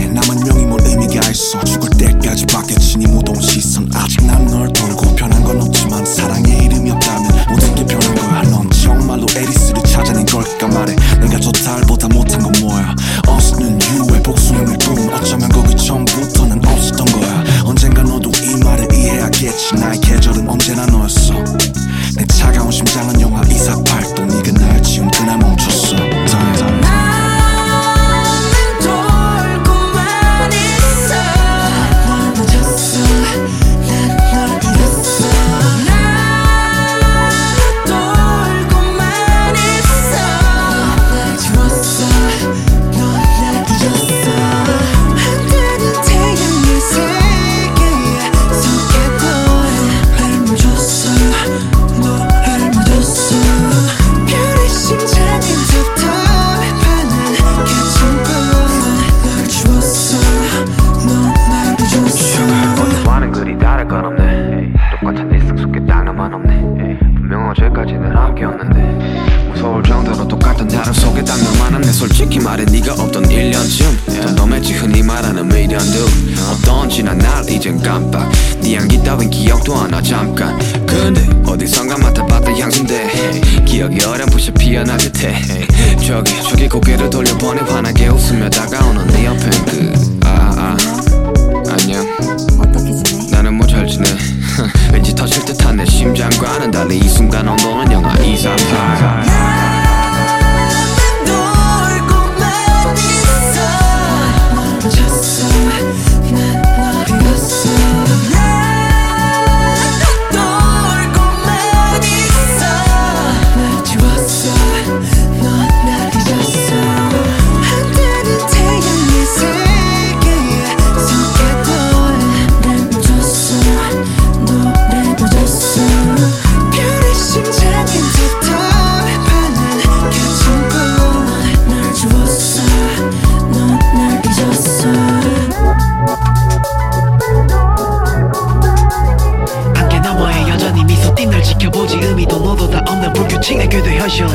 왕성에 나만 명이 뭘 의미가 있어. 죽을 때까지 받겠지 네 무더운 시선 아직 난 널 돌고 변한 건 없지만 사랑에 이름이 없다면 모든 게 변한 거야. 넌 정말로 에리스를 찾아낸 걸까 말해. 내가 저 달보다 못한 건 뭐야? 어스는 유의 복수형을 꿈 어쩌면 거기 전부터는 없었던 거야. 언젠가 너도 이 말을 이해하겠지. 나의 계절은 언제나 너였어. 내 차가운 심장은 영하 248 없네. 똑같은 속에 딱 나만 없네. 분명 어제까지는 함께였는데. 무서울 정도로 똑같은 다름 속에 딱 너만 없네 솔직히 말해 네가 없던 1년쯤. 덤덤했지 흔히 말하는 미련도. 어떤지 난날 이젠 깜빡. 네 향기 따윈 기억도 안나 잠깐. 근데 어디선가 맡아봤던 향수인데. 기억이 어렴풋이 피어날 듯해. 저기 저기 고개를 돌려보니 환하게 웃으며 다가오는 네 옆엔 그 터질 듯한 내 심장과는 달리 이 순간 온도는 영하 238 불규칙의 궤도 현실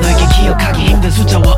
너에게 기억하기 힘든 숫자와